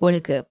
World Cup.